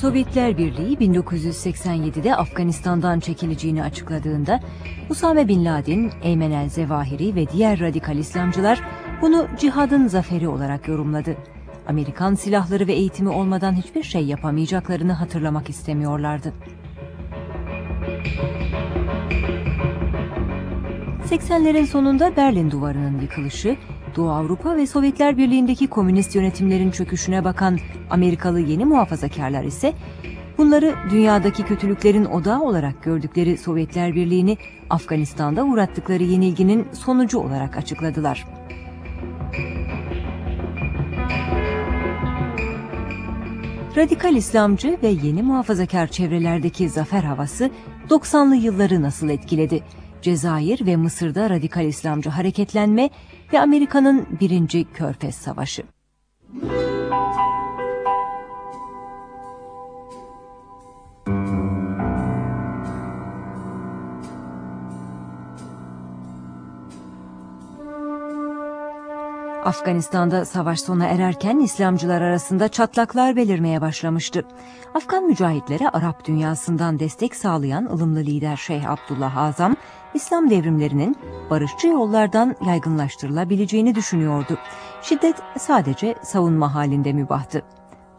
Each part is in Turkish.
Sovyetler Birliği 1987'de Afganistan'dan çekileceğini açıkladığında Usame Bin Laden, Eymen el Zevahiri ve diğer radikal İslamcılar bunu cihadın zaferi olarak yorumladı. Amerikan silahları ve eğitimi olmadan hiçbir şey yapamayacaklarını hatırlamak istemiyorlardı. 80'lerin sonunda Berlin Duvarı'nın yıkılışı, Doğu Avrupa ve Sovyetler Birliği'ndeki komünist yönetimlerin çöküşüne bakan Amerikalı yeni muhafazakarlar ise bunları dünyadaki kötülüklerin odağı olarak gördükleri Sovyetler Birliği'ni Afganistan'da uğrattıkları yenilginin sonucu olarak açıkladılar. Radikal İslamcı ve yeni muhafazakar çevrelerdeki zafer havası 90'lı yılları nasıl etkiledi? Cezayir ve Mısır'da radikal İslamcı hareketlenme ve Amerika'nın birinci Körfez Savaşı. Afganistan'da savaş sona ererken İslamcılar arasında çatlaklar belirmeye başlamıştı. Afgan mücahitlere Arap dünyasından destek sağlayan ılımlı lider Şeyh Abdullah Azam, İslam devrimlerinin barışçı yollardan yaygınlaştırılabileceğini düşünüyordu. Şiddet sadece savunma halinde mübahtı.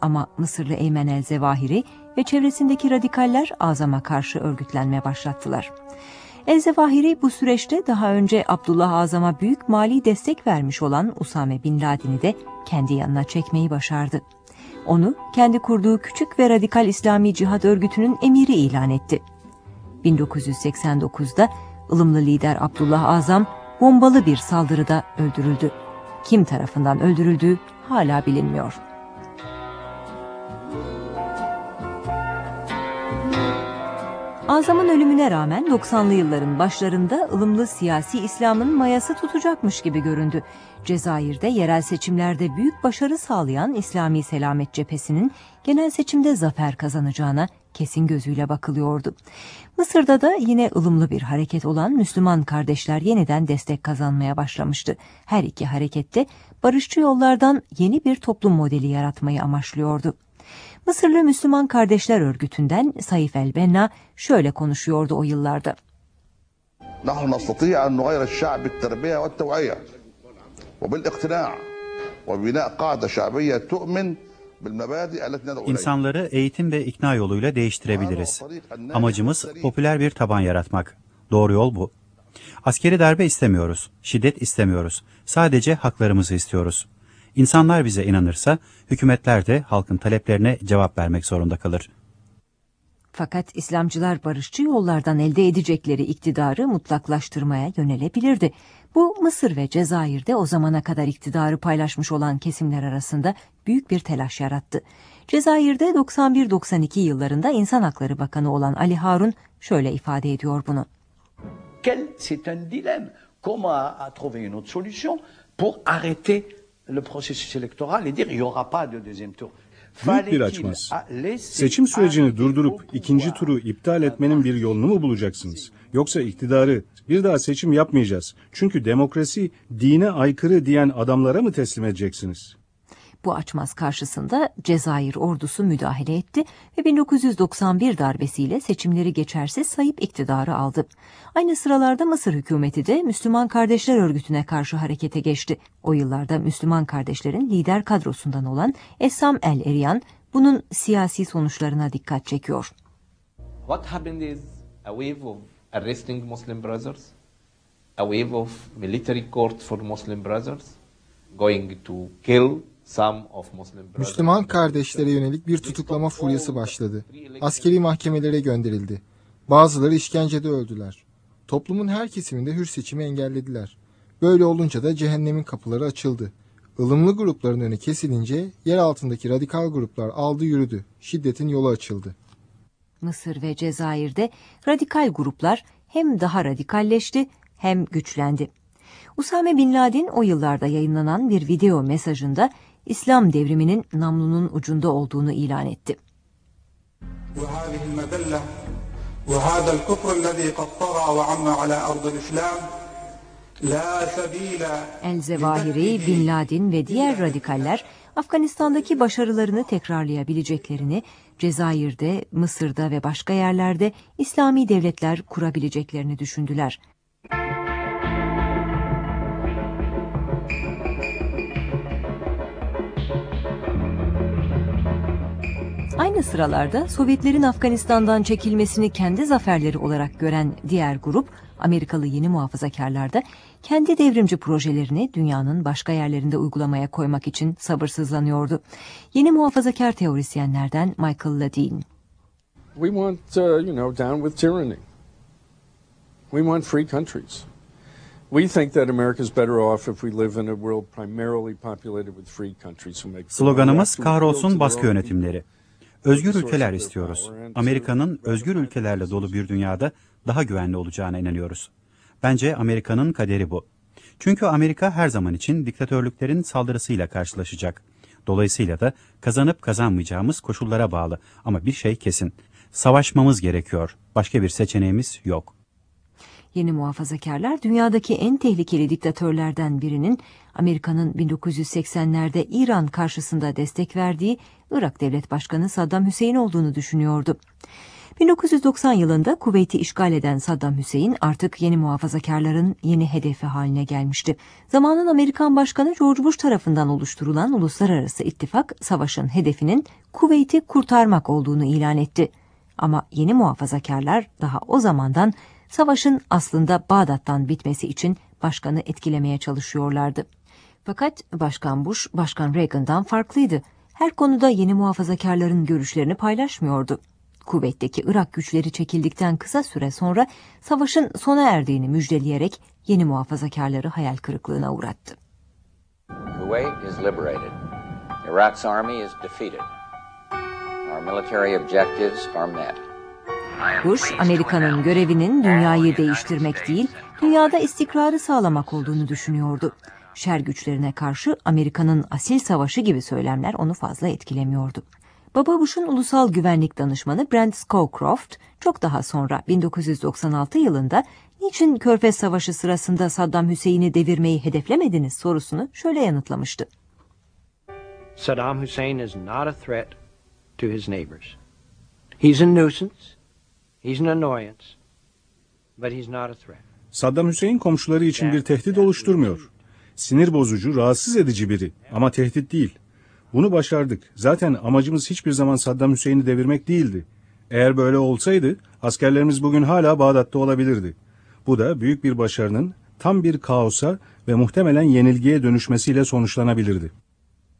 Ama Mısırlı Eymen el Zevahiri ve çevresindeki radikaller Azam'a karşı örgütlenme başlattılar. El-Zevahiri bu süreçte daha önce Abdullah Azam'a büyük mali destek vermiş olan Usame Bin Laden'i de kendi yanına çekmeyi başardı. Onu kendi kurduğu küçük ve radikal İslami Cihad örgütünün emiri ilan etti. 1989'da ılımlı lider Abdullah Azam bombalı bir saldırıda öldürüldü. Kim tarafından öldürüldüğü hala bilinmiyor. Azam'ın ölümüne rağmen 90'lı yılların başlarında ılımlı siyasi İslam'ın mayası tutacakmış gibi göründü. Cezayir'de yerel seçimlerde büyük başarı sağlayan İslami Selamet Cephesi'nin genel seçimde zafer kazanacağına kesin gözüyle bakılıyordu. Mısır'da da yine ılımlı bir hareket olan Müslüman kardeşler yeniden destek kazanmaya başlamıştı. Her iki harekette barışçı yollardan yeni bir toplum modeli yaratmayı amaçlıyordu. Mısırlı Müslüman Kardeşler Örgütü'nden Saif El-Benna şöyle konuşuyordu o yıllarda. نحن نستطيع أن نغير الشعب بالتربية والتوعية وبالاقتناع وبناء قاعدة شعبية تؤمن İnsanları eğitim ve ikna yoluyla değiştirebiliriz. Amacımız popüler bir taban yaratmak. Doğru yol bu. Askeri darbe istemiyoruz, şiddet istemiyoruz. Sadece haklarımızı istiyoruz. İnsanlar bize inanırsa hükümetler de halkın taleplerine cevap vermek zorunda kalır. Fakat İslamcılar barışçı yollardan elde edecekleri iktidarı mutlaklaştırmaya yönelebilirdi. Bu Mısır ve Cezayir'de o zamana kadar iktidarı paylaşmış olan kesimler arasında büyük bir telaş yarattı. Cezayir'de 91-92 yıllarında İnsan Hakları Bakanı olan Ali Harun şöyle ifade ediyor bunu. Quel c'est un dilemme. Comment trouver une autre solution pour arrêter le processus électoral et dire il y aura pas de deuxième tour. Büyük bir açmaz. Seçim sürecini durdurup ikinci turu iptal etmenin bir yolunu mu bulacaksınız? Yoksa iktidarı bir daha seçim yapmayacağız. Çünkü demokrasi dine aykırı diyen adamlara mı teslim edeceksiniz? Bu açmaz karşısında Cezayir ordusu müdahale etti ve 1991 darbesiyle seçimleri geçersiz sayıp iktidarı aldı. Aynı sıralarda Mısır hükümeti de Müslüman Kardeşler Örgütü'ne karşı harekete geçti. O yıllarda Müslüman kardeşlerin lider kadrosundan olan Essam El Eriyan bunun siyasi sonuçlarına dikkat çekiyor. What happened is a wave of arresting Muslim brothers, a wave of military court for Muslim brothers, going to kill Müslüman kardeşlere yönelik bir tutuklama furyası başladı. Askeri mahkemelere gönderildi. Bazıları işkencede öldüler. Toplumun her kesiminde hür seçimi engellediler. Böyle olunca da cehennemin kapıları açıldı. Ilımlı grupların önü kesilince yer altındaki radikal gruplar aldı yürüdü. Şiddetin yolu açıldı. Mısır ve Cezayir'de radikal gruplar hem daha radikalleşti hem güçlendi. Usame Bin Laden o yıllarda yayınlanan bir video mesajında İslam devriminin namlunun ucunda olduğunu ilan etti. El Zevahiri, Bin Laden ve diğer radikaller Afganistan'daki başarılarını tekrarlayabileceklerini, Cezayir'de, Mısır'da ve başka yerlerde İslami devletler kurabileceklerini düşündüler. Aynı sıralarda Sovyetlerin Afganistan'dan çekilmesini kendi zaferleri olarak gören diğer grup, Amerikalı yeni muhafazakarlar da kendi devrimci projelerini dünyanın başka yerlerinde uygulamaya koymak için sabırsızlanıyordu. Yeni muhafazakar teorisyenlerden Michael Ladine. We want, uh, you know, down with tyranny. We want free countries. We think that America is better off if we live in a world primarily populated with free countries who make Sloganımız kahrolsun baskı yönetimleri. Özgür ülkeler istiyoruz. Amerika'nın özgür ülkelerle dolu bir dünyada daha güvenli olacağına inanıyoruz. Bence Amerika'nın kaderi bu. Çünkü Amerika her zaman için diktatörlüklerin saldırısıyla karşılaşacak. Dolayısıyla da kazanıp kazanmayacağımız koşullara bağlı. Ama bir şey kesin. Savaşmamız gerekiyor. Başka bir seçeneğimiz yok. Yeni muhafazakarlar dünyadaki en tehlikeli diktatörlerden birinin Amerika'nın 1980'lerde İran karşısında destek verdiği Irak Devlet Başkanı Saddam Hüseyin olduğunu düşünüyordu. 1990 yılında Kuveyt'i işgal eden Saddam Hüseyin artık yeni muhafazakarların yeni hedefi haline gelmişti. Zamanın Amerikan Başkanı George Bush tarafından oluşturulan uluslararası ittifak savaşın hedefinin Kuveyt'i kurtarmak olduğunu ilan etti. Ama yeni muhafazakarlar daha o zamandan savaşın aslında Bağdat'tan bitmesi için başkanı etkilemeye çalışıyorlardı. Fakat Başkan Bush, Başkan Reagan'dan farklıydı. Her konuda yeni muhafazakarların görüşlerini paylaşmıyordu. Kuvvetteki Irak güçleri çekildikten kısa süre sonra savaşın sona erdiğini müjdeleyerek yeni muhafazakarları hayal kırıklığına uğrattı. Kuwait is liberated. Iraq's army is defeated. Our military objectives are met. Bush, Amerika'nın görevinin dünyayı değiştirmek değil, dünyada istikrarı sağlamak olduğunu düşünüyordu. Şer güçlerine karşı Amerika'nın asil savaşı gibi söylemler onu fazla etkilemiyordu. Baba Bush'un ulusal güvenlik danışmanı Brent Scowcroft çok daha sonra 1996 yılında niçin Körfez Savaşı sırasında Saddam Hüseyin'i devirmeyi hedeflemediniz sorusunu şöyle yanıtlamıştı. Saddam Hussein is not a threat to his neighbors. He's a nuisance, he's an annoyance, but he's not a threat. Saddam Hüseyin komşuları için bir tehdit oluşturmuyor. Sinir bozucu, rahatsız edici biri ama tehdit değil. Bunu başardık. Zaten amacımız hiçbir zaman Saddam Hüseyin'i devirmek değildi. Eğer böyle olsaydı askerlerimiz bugün hala Bağdat'ta olabilirdi. Bu da büyük bir başarının tam bir kaosa ve muhtemelen yenilgiye dönüşmesiyle sonuçlanabilirdi.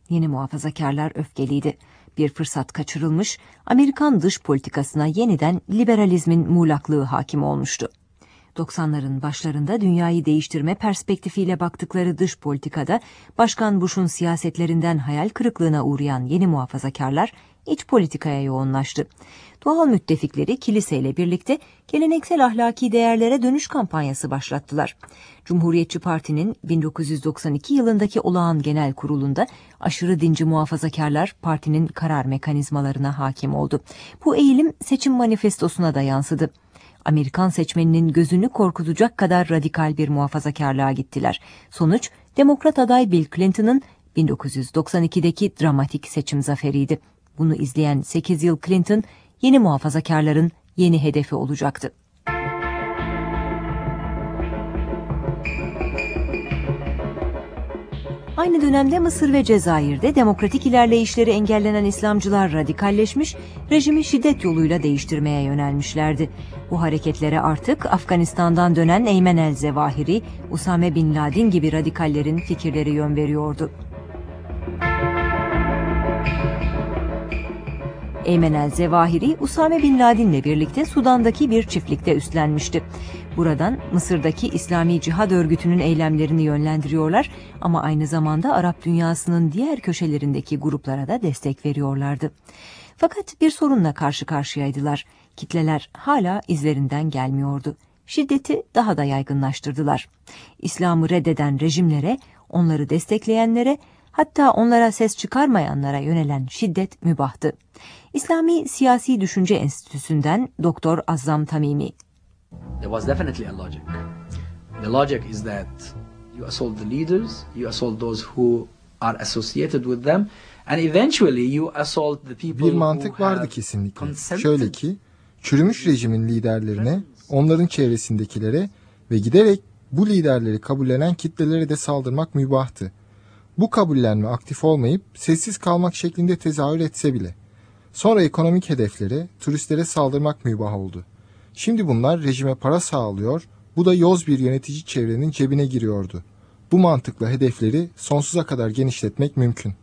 Yeni muhafazakarlar öfkeliydi. Bir fırsat kaçırılmış, Amerikan dış politikasına yeniden liberalizmin muğlaklığı hakim olmuştu. 90'ların başlarında dünyayı değiştirme perspektifiyle baktıkları dış politikada Başkan Bush'un siyasetlerinden hayal kırıklığına uğrayan yeni muhafazakarlar iç politikaya yoğunlaştı. Doğal müttefikleri kiliseyle birlikte geleneksel ahlaki değerlere dönüş kampanyası başlattılar. Cumhuriyetçi Parti'nin 1992 yılındaki olağan genel kurulunda aşırı dinci muhafazakarlar partinin karar mekanizmalarına hakim oldu. Bu eğilim seçim manifestosuna da yansıdı. Amerikan seçmeninin gözünü korkutacak kadar radikal bir muhafazakarlığa gittiler. Sonuç, Demokrat aday Bill Clinton'ın 1992'deki dramatik seçim zaferiydi. Bunu izleyen 8 yıl Clinton, yeni muhafazakarların yeni hedefi olacaktı. Aynı dönemde Mısır ve Cezayir'de demokratik ilerleyişleri engellenen İslamcılar radikalleşmiş, rejimi şiddet yoluyla değiştirmeye yönelmişlerdi. Bu hareketlere artık Afganistan'dan dönen Eymen el-Zevahiri, Usame Bin Laden gibi radikallerin fikirleri yön veriyordu. Eymen el-Zevahiri, Usame Bin Laden'le birlikte Sudan'daki bir çiftlikte üstlenmişti. Buradan Mısır'daki İslami Cihad Örgütü'nün eylemlerini yönlendiriyorlar ama aynı zamanda Arap dünyasının diğer köşelerindeki gruplara da destek veriyorlardı. Fakat bir sorunla karşı karşıyaydılar. Kitleler hala izlerinden gelmiyordu. Şiddeti daha da yaygınlaştırdılar. İslam'ı reddeden rejimlere, onları destekleyenlere, hatta onlara ses çıkarmayanlara yönelen şiddet mübahtı. İslami Siyasi Düşünce Enstitüsü'nden Doktor Azzam Tamimi. There was definitely a logic. The logic is that you assault the leaders, you assault those who are associated with them and eventually you assault the people Bir mantık vardı kesinlikle. Şöyle ki çürümüş rejimin liderlerine, onların çevresindekilere ve giderek bu liderleri kabullenen kitlelere de saldırmak mübahtı. Bu kabullenme aktif olmayıp sessiz kalmak şeklinde tezahür etse bile. Sonra ekonomik hedeflere, turistlere saldırmak mübah oldu. Şimdi bunlar rejime para sağlıyor, bu da yoz bir yönetici çevrenin cebine giriyordu. Bu mantıkla hedefleri sonsuza kadar genişletmek mümkün.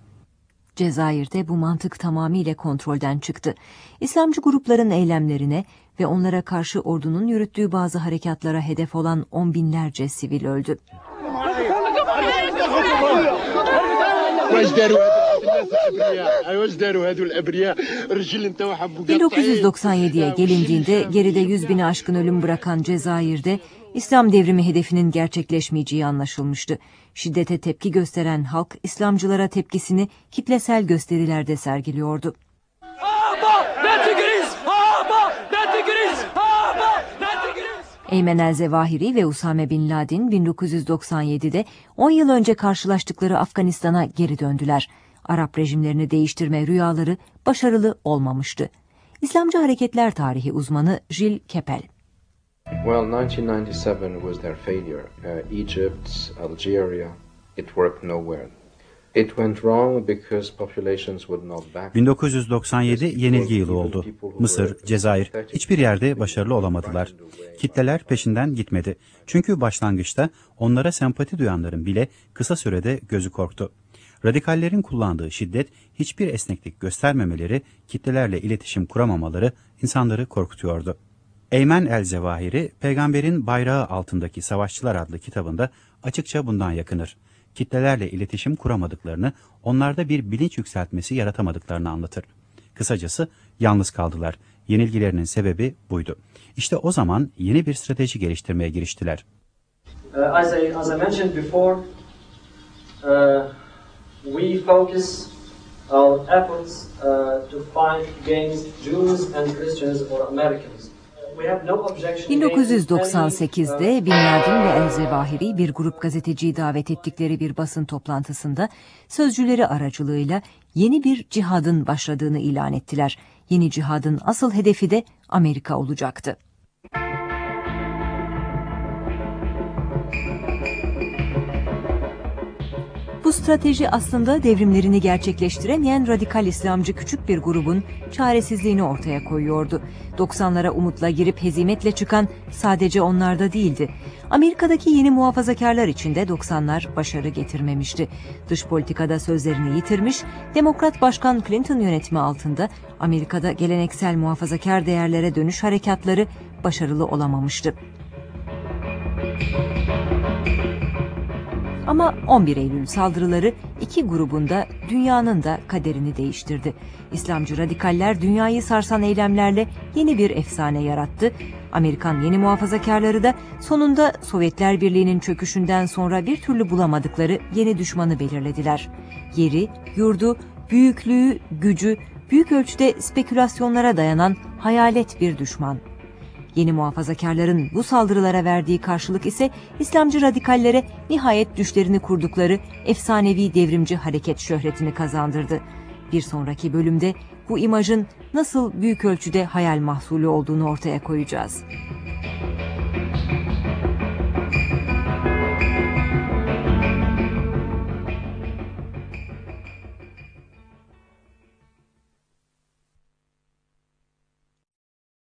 Cezayir'de bu mantık tamamıyla kontrolden çıktı. İslamcı grupların eylemlerine ve onlara karşı ordunun yürüttüğü bazı harekatlara hedef olan on binlerce sivil öldü. 1997'ye gelindiğinde geride 100 bini aşkın ölüm bırakan Cezayir'de İslam devrimi hedefinin gerçekleşmeyeceği anlaşılmıştı. Şiddete tepki gösteren halk İslamcılara tepkisini kitlesel gösterilerde sergiliyordu. Eymen el-Zevahiri ve Usame Bin Laden 1997'de 10 yıl önce karşılaştıkları Afganistan'a geri döndüler. Arap rejimlerini değiştirme rüyaları başarılı olmamıştı. İslamcı hareketler tarihi uzmanı Jill Keppel. Well, 1997 was their failure. Uh, Egypt, Algeria, it worked nowhere. 1997 yenilgi yılı oldu. Mısır, Cezayir hiçbir yerde başarılı olamadılar. Kitleler peşinden gitmedi. Çünkü başlangıçta onlara sempati duyanların bile kısa sürede gözü korktu. Radikallerin kullandığı şiddet, hiçbir esneklik göstermemeleri, kitlelerle iletişim kuramamaları insanları korkutuyordu. Eymen el-Zevahiri, Peygamberin Bayrağı Altındaki Savaşçılar adlı kitabında açıkça bundan yakınır kitlelerle iletişim kuramadıklarını, onlarda bir bilinç yükseltmesi yaratamadıklarını anlatır. Kısacası yalnız kaldılar. Yenilgilerinin sebebi buydu. İşte o zaman yeni bir strateji geliştirmeye giriştiler. Uh, as, I, as I mentioned before, uh, we focus our efforts uh, to fight against Jews and Christians or Americans. 1998'de Bin Laden ve El Zevahiri bir grup gazeteciyi davet ettikleri bir basın toplantısında sözcüleri aracılığıyla yeni bir cihadın başladığını ilan ettiler. Yeni cihadın asıl hedefi de Amerika olacaktı. Bu strateji aslında devrimlerini gerçekleştiremeyen radikal İslamcı küçük bir grubun çaresizliğini ortaya koyuyordu. 90'lara umutla girip hezimetle çıkan sadece onlarda değildi. Amerika'daki yeni muhafazakarlar için de 90'lar başarı getirmemişti. Dış politikada sözlerini yitirmiş, Demokrat Başkan Clinton yönetimi altında Amerika'da geleneksel muhafazakar değerlere dönüş harekatları başarılı olamamıştı. Ama 11 Eylül saldırıları iki grubunda dünyanın da kaderini değiştirdi. İslamcı radikaller dünyayı sarsan eylemlerle yeni bir efsane yarattı. Amerikan yeni muhafazakarları da sonunda Sovyetler Birliği'nin çöküşünden sonra bir türlü bulamadıkları yeni düşmanı belirlediler. Yeri, yurdu, büyüklüğü, gücü, büyük ölçüde spekülasyonlara dayanan hayalet bir düşman. Yeni muhafazakarların bu saldırılara verdiği karşılık ise İslamcı radikallere nihayet düşlerini kurdukları efsanevi devrimci hareket şöhretini kazandırdı. Bir sonraki bölümde bu imajın nasıl büyük ölçüde hayal mahsulü olduğunu ortaya koyacağız.